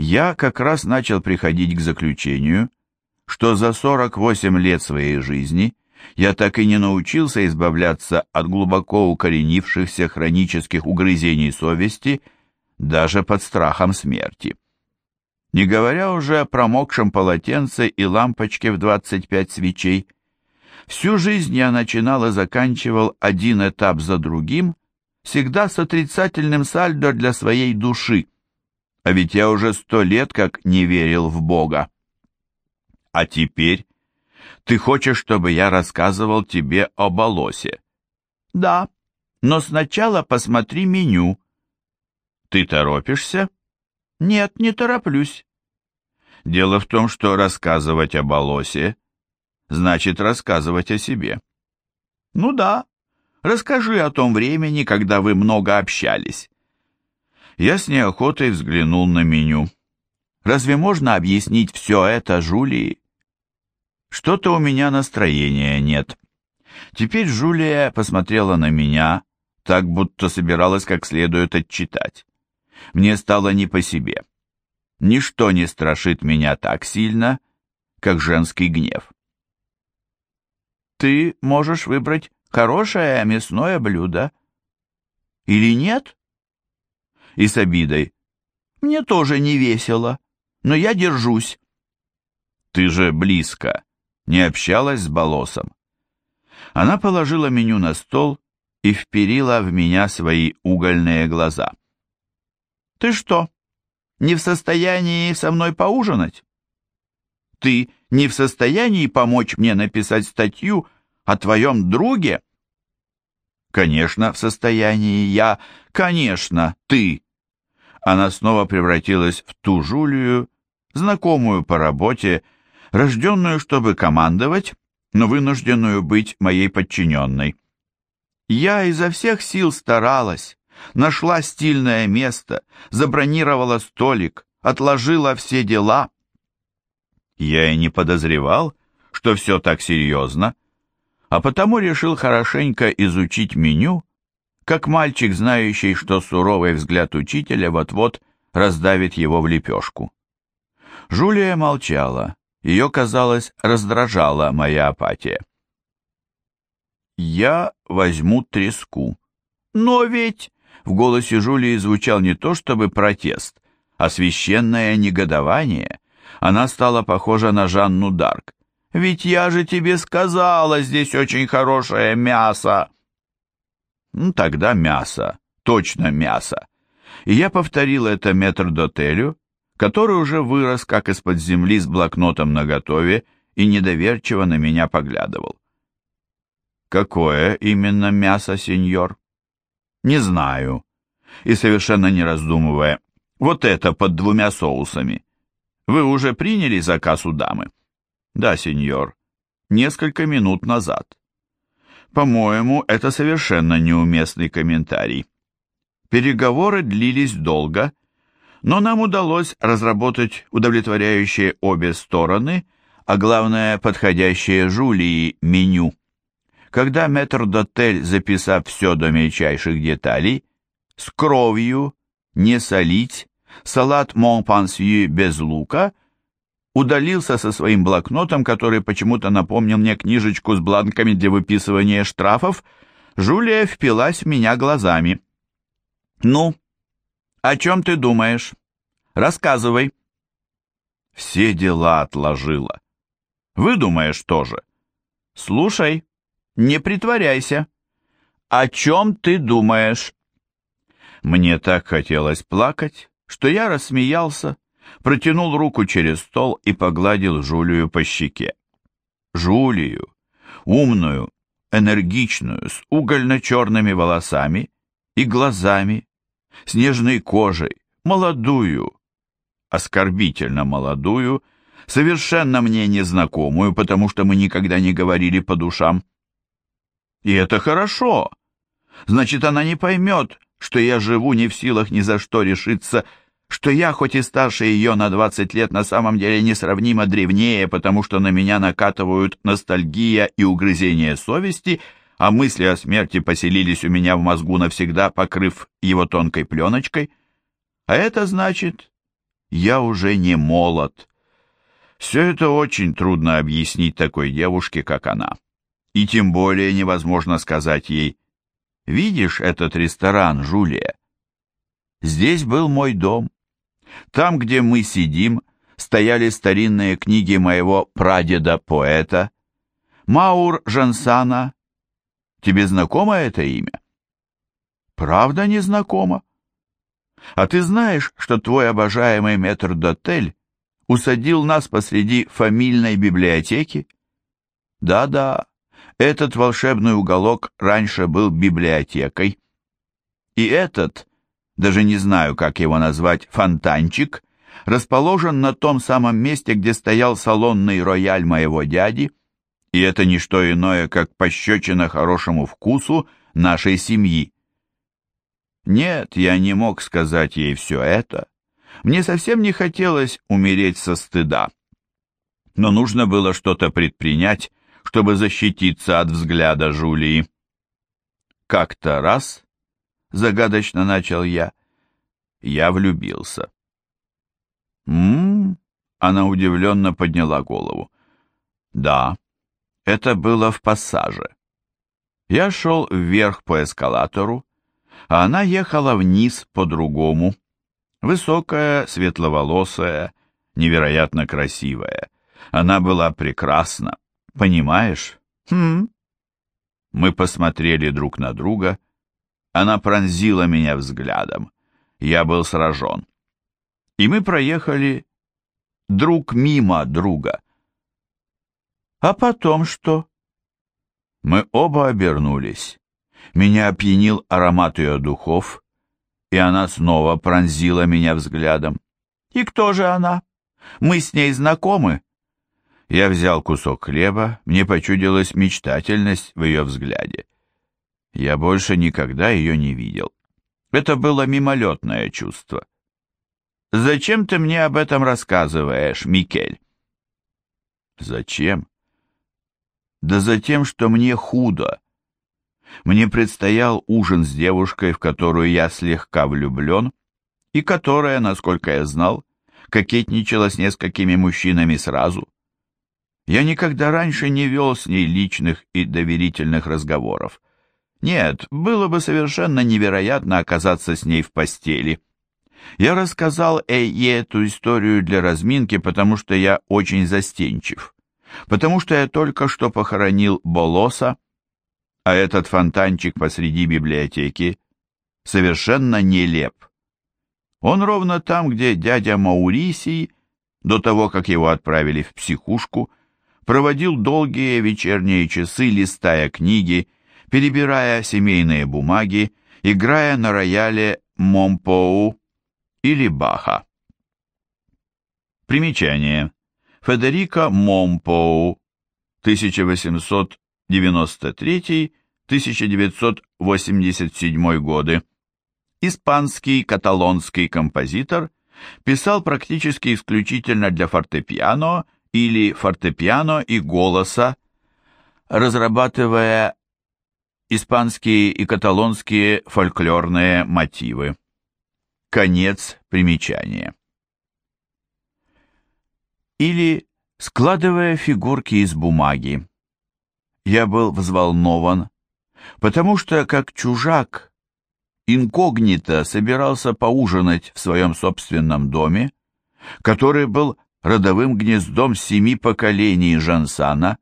Я как раз начал приходить к заключению, что за 48 лет своей жизни я так и не научился избавляться от глубоко укоренившихся хронических угрызений совести даже под страхом смерти. Не говоря уже о промокшем полотенце и лампочке в 25 свечей, всю жизнь я начинал и заканчивал один этап за другим, всегда с отрицательным сальдо для своей души, а ведь я уже сто лет как не верил в Бога. А теперь ты хочешь, чтобы я рассказывал тебе о Болосе? Да, но сначала посмотри меню. Ты торопишься? Нет, не тороплюсь. Дело в том, что рассказывать о Болосе значит рассказывать о себе. Ну да, расскажи о том времени, когда вы много общались. Я с неохотой взглянул на меню. Разве можно объяснить все это Жулии? Что-то у меня настроения нет. Теперь Жулия посмотрела на меня, так будто собиралась как следует отчитать. Мне стало не по себе. Ничто не страшит меня так сильно, как женский гнев. Ты можешь выбрать хорошее мясное блюдо. Или нет? И с обидой. Мне тоже не весело, но я держусь. Ты же близко не общалась с Болосом. Она положила меню на стол и вперила в меня свои угольные глаза. «Ты что, не в состоянии со мной поужинать? Ты не в состоянии помочь мне написать статью о твоем друге?» «Конечно, в состоянии я, конечно, ты!» Она снова превратилась в ту Жулию, знакомую по работе, рожденную, чтобы командовать, но вынужденную быть моей подчиненной. Я изо всех сил старалась, нашла стильное место, забронировала столик, отложила все дела. Я и не подозревал, что все так серьезно, а потому решил хорошенько изучить меню, как мальчик, знающий, что суровый взгляд учителя вот-вот раздавит его в лепешку. Жулия молчала, ее, казалось, раздражала моя апатия. «Я возьму треску». «Но ведь...» В голосе Жулии звучал не то чтобы протест, а священное негодование. Она стала похожа на Жанну Дарк. «Ведь я же тебе сказала, здесь очень хорошее мясо!» «Ну, тогда мясо, точно мясо!» И я повторил это метрдотелю, который уже вырос как из-под земли с блокнотом наготове и недоверчиво на меня поглядывал. «Какое именно мясо, сеньор?» «Не знаю». И совершенно не раздумывая, «Вот это под двумя соусами. Вы уже приняли заказ у дамы?» «Да, сеньор. Несколько минут назад». «По-моему, это совершенно неуместный комментарий». Переговоры длились долго, но нам удалось разработать удовлетворяющее обе стороны, а главное, подходящее Жулии меню. Когда метрдотель, записав все до мельчайших деталей, с кровью, не солить, салат Монпансью без лука, удалился со своим блокнотом, который почему-то напомнил мне книжечку с бланками для выписывания штрафов, Жулия впилась в меня глазами. «Ну, «О чем ты думаешь? Рассказывай». Все дела отложила. Выдумаешь тоже. Слушай, не притворяйся. О чем ты думаешь? Мне так хотелось плакать, что я рассмеялся, протянул руку через стол и погладил Жулию по щеке. Жулию, умную, энергичную, с угольно-черными волосами и глазами, снежной кожей, молодую, оскорбительно молодую, совершенно мне незнакомую, потому что мы никогда не говорили по душам. И это хорошо. Значит, она не поймет, что я живу не в силах ни за что решиться, что я, хоть и старше ее на 20 лет, на самом деле несравнимо древнее, потому что на меня накатывают ностальгия и угрызение совести — а мысли о смерти поселились у меня в мозгу навсегда, покрыв его тонкой пленочкой. А это значит, я уже не молод. Все это очень трудно объяснить такой девушке, как она. И тем более невозможно сказать ей, «Видишь этот ресторан, Жулия? Здесь был мой дом. Там, где мы сидим, стояли старинные книги моего прадеда-поэта, Маур Жансана. Тебе знакомо это имя? Правда не знакомо? А ты знаешь, что твой обожаемый метрдотель усадил нас посреди фамильной библиотеки? Да-да, этот волшебный уголок раньше был библиотекой. И этот, даже не знаю, как его назвать, фонтанчик, расположен на том самом месте, где стоял салонный рояль моего дяди, и это не что иное, как пощечина хорошему вкусу нашей семьи. Нет, я не мог сказать ей все это. Мне совсем не хотелось умереть со стыда. Но нужно было что-то предпринять, чтобы защититься от взгляда Жулии. Как-то раз, загадочно начал я, я влюбился. «М-м-м», она удивленно подняла голову. «Да, это было в пассаже. Я шел вверх по эскалатору, а она ехала вниз по-другому. Высокая, светловолосая, невероятно красивая. Она была прекрасна, понимаешь? Хм. Мы посмотрели друг на друга. Она пронзила меня взглядом. Я был сражен. И мы проехали друг мимо друга. А потом что? Мы оба обернулись. Меня опьянил аромат ее духов, и она снова пронзила меня взглядом. «И кто же она? Мы с ней знакомы?» Я взял кусок хлеба, мне почудилась мечтательность в ее взгляде. Я больше никогда ее не видел. Это было мимолетное чувство. «Зачем ты мне об этом рассказываешь, Микель?» «Зачем?» Да за тем, что мне худо. Мне предстоял ужин с девушкой, в которую я слегка влюблен, и которая, насколько я знал, кокетничала с несколькими мужчинами сразу. Я никогда раньше не вел с ней личных и доверительных разговоров. Нет, было бы совершенно невероятно оказаться с ней в постели. Я рассказал Эйе эту историю для разминки, потому что я очень застенчив потому что я только что похоронил Болоса, а этот фонтанчик посреди библиотеки совершенно нелеп. Он ровно там, где дядя Маурисий, до того, как его отправили в психушку, проводил долгие вечерние часы, листая книги, перебирая семейные бумаги, играя на рояле Момпоу или Баха. Примечание. Федерико Момпоу, 1893-1987 годы, испанский каталонский композитор, писал практически исключительно для фортепиано или фортепиано и голоса, разрабатывая испанские и каталонские фольклорные мотивы. Конец примечания или складывая фигурки из бумаги. Я был взволнован, потому что, как чужак, инкогнито собирался поужинать в своем собственном доме, который был родовым гнездом семи поколений Жансана,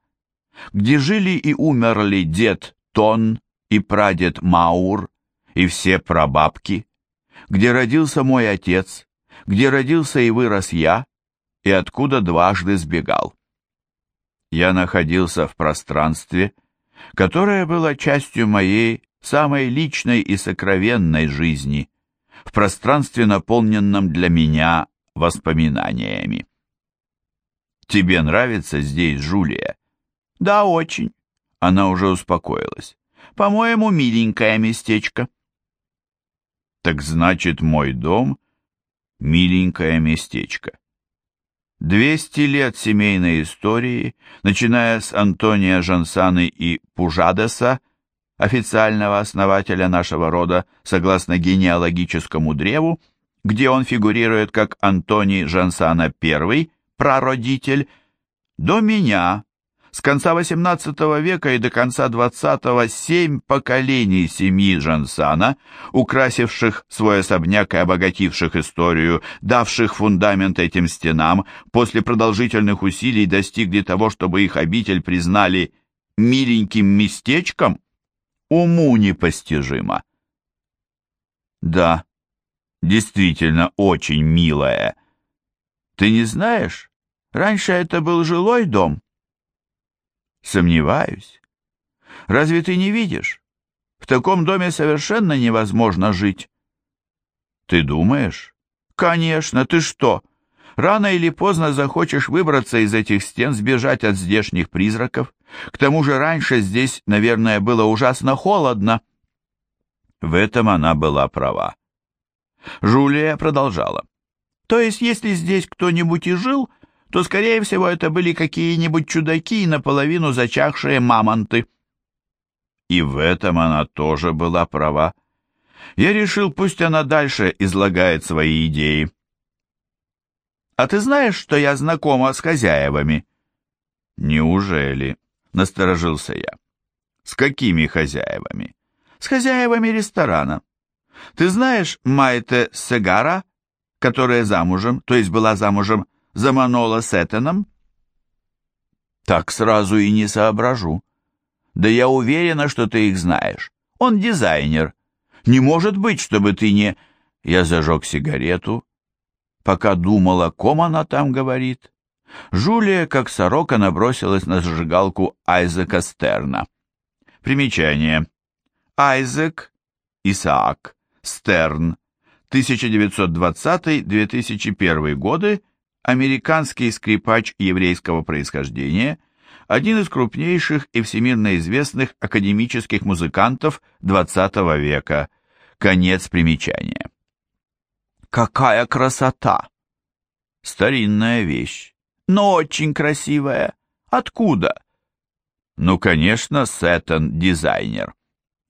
где жили и умерли дед Тон и прадед Маур и все прабабки, где родился мой отец, где родился и вырос я, и откуда дважды сбегал. Я находился в пространстве, которое было частью моей самой личной и сокровенной жизни, в пространстве, наполненном для меня воспоминаниями. «Тебе нравится здесь, Жулия?» «Да, очень». Она уже успокоилась. «По-моему, миленькое местечко». «Так значит, мой дом — миленькое местечко». Двести лет семейной истории, начиная с Антония Жансаны и Пужадеса, официального основателя нашего рода, согласно генеалогическому древу, где он фигурирует как Антоний Жансана I, прародитель, до меня, с конца XVIII века и до конца XX семь поколений семьи Жансана, украсивших свой особняк и обогативших историю, давших фундамент этим стенам, после продолжительных усилий достигли того, чтобы их обитель признали миленьким местечком, уму непостижимо. Да, действительно очень милая. Ты не знаешь, раньше это был жилой дом? Сомневаюсь. Разве ты не видишь? В таком доме совершенно невозможно жить. Ты думаешь? Конечно, ты что? Рано или поздно захочешь выбраться из этих стен, сбежать от здешних призраков. К тому же раньше здесь, наверное, было ужасно холодно. В этом она была права. Жулия продолжала. То есть, если здесь кто-нибудь и жил, то, скорее всего, это были какие-нибудь чудаки и наполовину зачахшие мамонты. И в этом она тоже была права. Я решил, пусть она дальше излагает свои идеи. «А ты знаешь, что я знакома с хозяевами?» «Неужели?» — насторожился я. «С какими хозяевами?» «С хозяевами ресторана. Ты знаешь Майте Сегара, которая замужем, то есть была замужем за Манола Сеттеном? Так сразу и не соображу. Да я уверена, что ты их знаешь. Он дизайнер. Не может быть, чтобы ты не... Я зажег сигарету, пока думала, ком она там говорит. Жулия, как сорока, набросилась на зажигалку Айзека Стерна. Примечание. Айзек, Исаак, Стерн, 1920-2001 годы, американский скрипач еврейского происхождения, один из крупнейших и всемирно известных академических музыкантов XX века. Конец примечания. Какая красота! Старинная вещь, но очень красивая. Откуда? Ну, конечно, Сеттон дизайнер.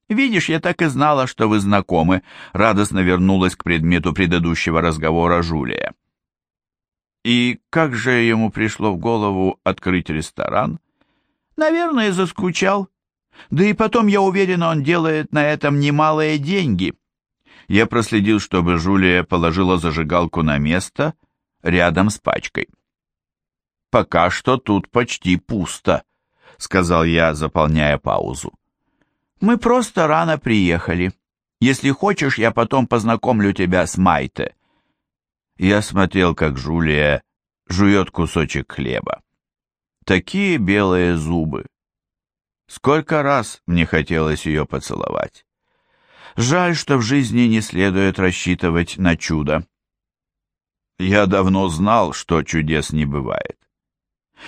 «Видишь, я так и знала, что вы знакомы», — радостно вернулась к предмету предыдущего разговора Жулия. И как же ему пришло в голову открыть ресторан? Наверное, заскучал. Да и потом, я уверена, он делает на этом немалые деньги. Я проследил, чтобы Жулия положила зажигалку на место рядом с пачкой. «Пока что тут почти пусто», — сказал я, заполняя паузу. Мы просто рано приехали. Если хочешь, я потом познакомлю тебя с Майте». Я смотрел, как Жулия жует кусочек хлеба. Такие белые зубы. Сколько раз мне хотелось ее поцеловать. Жаль, что в жизни не следует рассчитывать на чудо. Я давно знал, что чудес не бывает.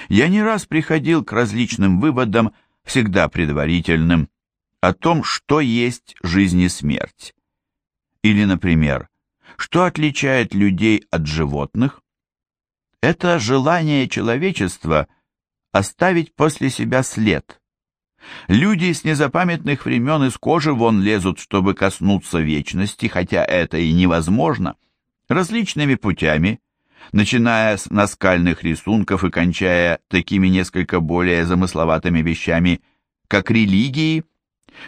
Я не раз приходил к различным выводам, всегда предварительным, о том, что есть жизнь и смерть. Или, например, что отличает людей от животных? Это желание человечества оставить после себя след. Люди с незапамятных времен из кожи вон лезут, чтобы коснуться вечности, хотя это и невозможно, различными путями, начиная с наскальных рисунков и кончая такими несколько более замысловатыми вещами, как религии –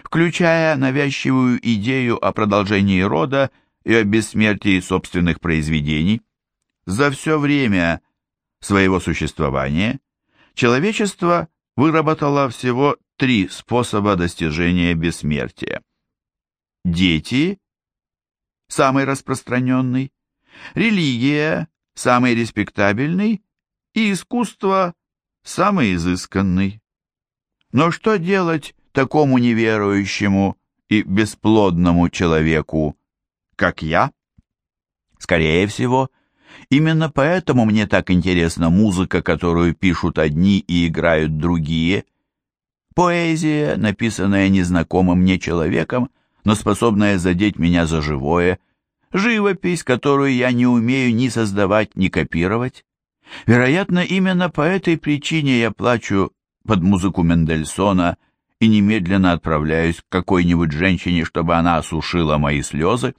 включая навязчивую идею о продолжении рода и о бессмертии собственных произведений. За все время своего существования человечество выработало всего три способа достижения бессмертия. Дети – самый распространенный, религия – самый респектабельный и искусство – самый изысканный. Но что делать такому неверующему и бесплодному человеку, как я? Скорее всего, именно поэтому мне так интересна музыка, которую пишут одни и играют другие. Поэзия, написанная незнакомым мне человеком, но способная задеть меня за живое, живопись, которую я не умею ни создавать, ни копировать. Вероятно, именно по этой причине я плачу под музыку Мендельсона – и немедленно отправляюсь к какой-нибудь женщине, чтобы она осушила мои слезы,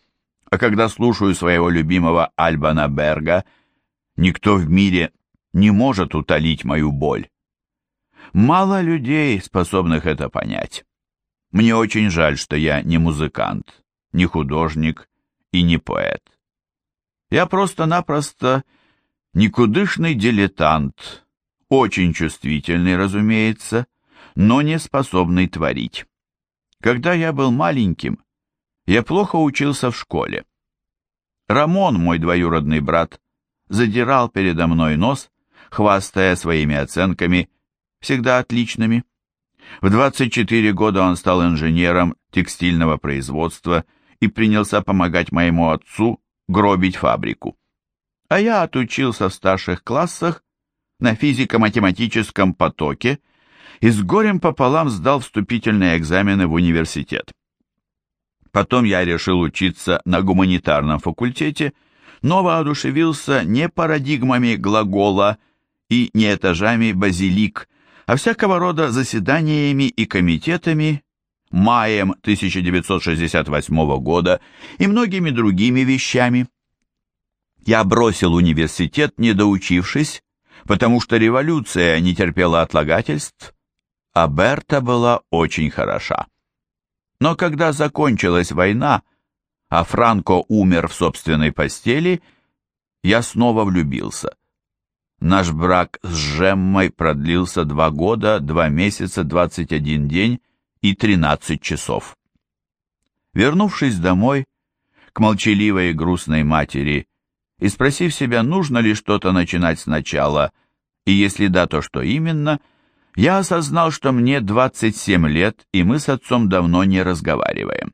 А когда слушаю своего любимого Альбана Берга, никто в мире не может утолить мою боль. Мало людей, способных это понять. Мне очень жаль, что я не музыкант, не художник и не поэт. Я просто-напросто никудышный дилетант, очень чувствительный, разумеется, но не способный творить. Когда я был маленьким, я плохо учился в школе. Рамон, мой двоюродный брат, задирал передо мной нос, хвастая своими оценками, всегда отличными. В 24 года он стал инженером текстильного производства и принялся помогать моему отцу гробить фабрику. А я отучился в старших классах на физико-математическом потоке и с горем пополам сдал вступительные экзамены в университет. Потом я решил учиться на гуманитарном факультете, но воодушевился не парадигмами глагола и не этажами базилик, а всякого рода заседаниями и комитетами, маем 1968 года и многими другими вещами. Я бросил университет, не доучившись, потому что революция не терпела отлагательств, а Берта была очень хороша. Но когда закончилась война, а Франко умер в собственной постели, я снова влюбился. Наш брак с Жеммой продлился два года, два месяца, двадцать один день и тринадцать часов. Вернувшись домой, к молчаливой и грустной матери, и спросив себя, нужно ли что-то начинать сначала, и если да, то что именно, я осознал, что мне 27 лет, и мы с отцом давно не разговариваем.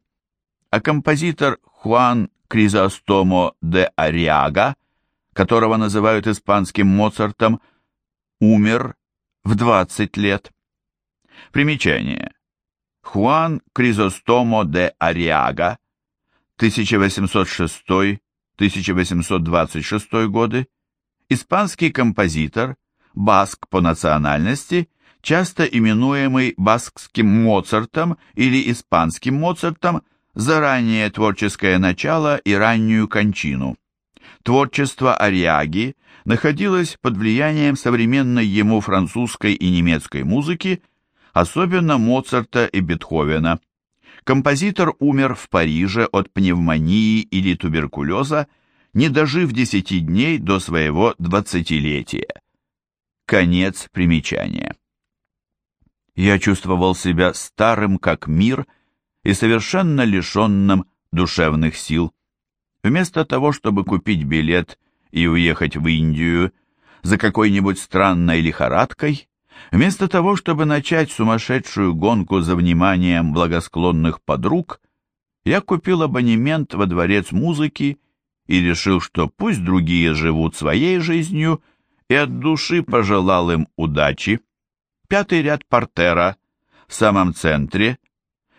А композитор Хуан Кризостомо де Ариага которого называют испанским Моцартом, умер в 20 лет. Примечание. Хуан Кризостомо де Ариага, 1806-1826 годы, испанский композитор, баск по национальности, часто именуемый баскским Моцартом или испанским Моцартом за раннее творческое начало и раннюю кончину. Творчество Ариаги находилось под влиянием современной ему французской и немецкой музыки, особенно Моцарта и Бетховена. Композитор умер в Париже от пневмонии или туберкулеза, не дожив десяти дней до своего двадцатилетия. Конец примечания. Я чувствовал себя старым как мир и совершенно лишенным душевных сил. Вместо того, чтобы купить билет и уехать в Индию за какой-нибудь странной лихорадкой, вместо того, чтобы начать сумасшедшую гонку за вниманием благосклонных подруг, я купил абонемент во дворец музыки и решил, что пусть другие живут своей жизнью, и от души пожелал им удачи. Пятый ряд портера, в самом центре,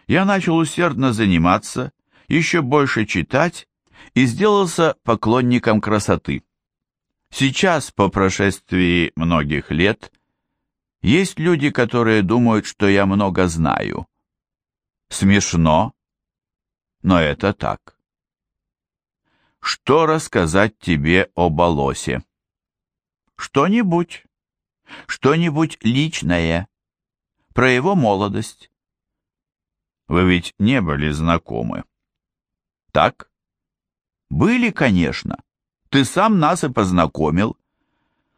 я начал усердно заниматься, еще больше читать и сделался поклонником красоты. Сейчас, по прошествии многих лет, есть люди, которые думают, что я много знаю. Смешно, но это так. Что рассказать тебе о Болосе? Что-нибудь, что-нибудь личное, про его молодость. Вы ведь не были знакомы. Так? «Были, конечно. Ты сам нас и познакомил».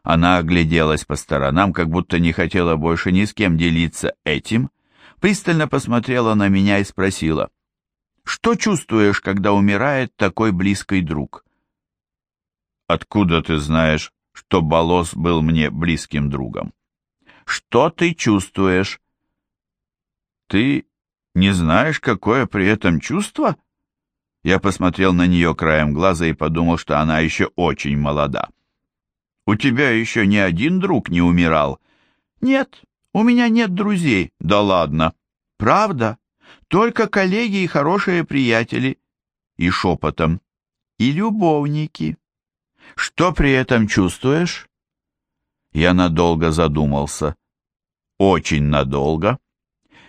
Она огляделась по сторонам, как будто не хотела больше ни с кем делиться этим, пристально посмотрела на меня и спросила, «Что чувствуешь, когда умирает такой близкий друг?» «Откуда ты знаешь, что Болос был мне близким другом?» «Что ты чувствуешь?» «Ты не знаешь, какое при этом чувство?» Я посмотрел на нее краем глаза и подумал, что она еще очень молода. «У тебя еще ни один друг не умирал?» «Нет, у меня нет друзей». «Да ладно». «Правда? Только коллеги и хорошие приятели». И шепотом. «И любовники». «Что при этом чувствуешь?» Я надолго задумался. Очень надолго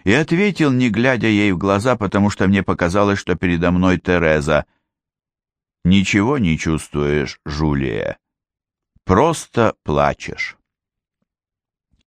и ответил, не глядя ей в глаза, потому что мне показалось, что передо мной Тереза. Ничего не чувствуешь, Жулия. Просто плачешь.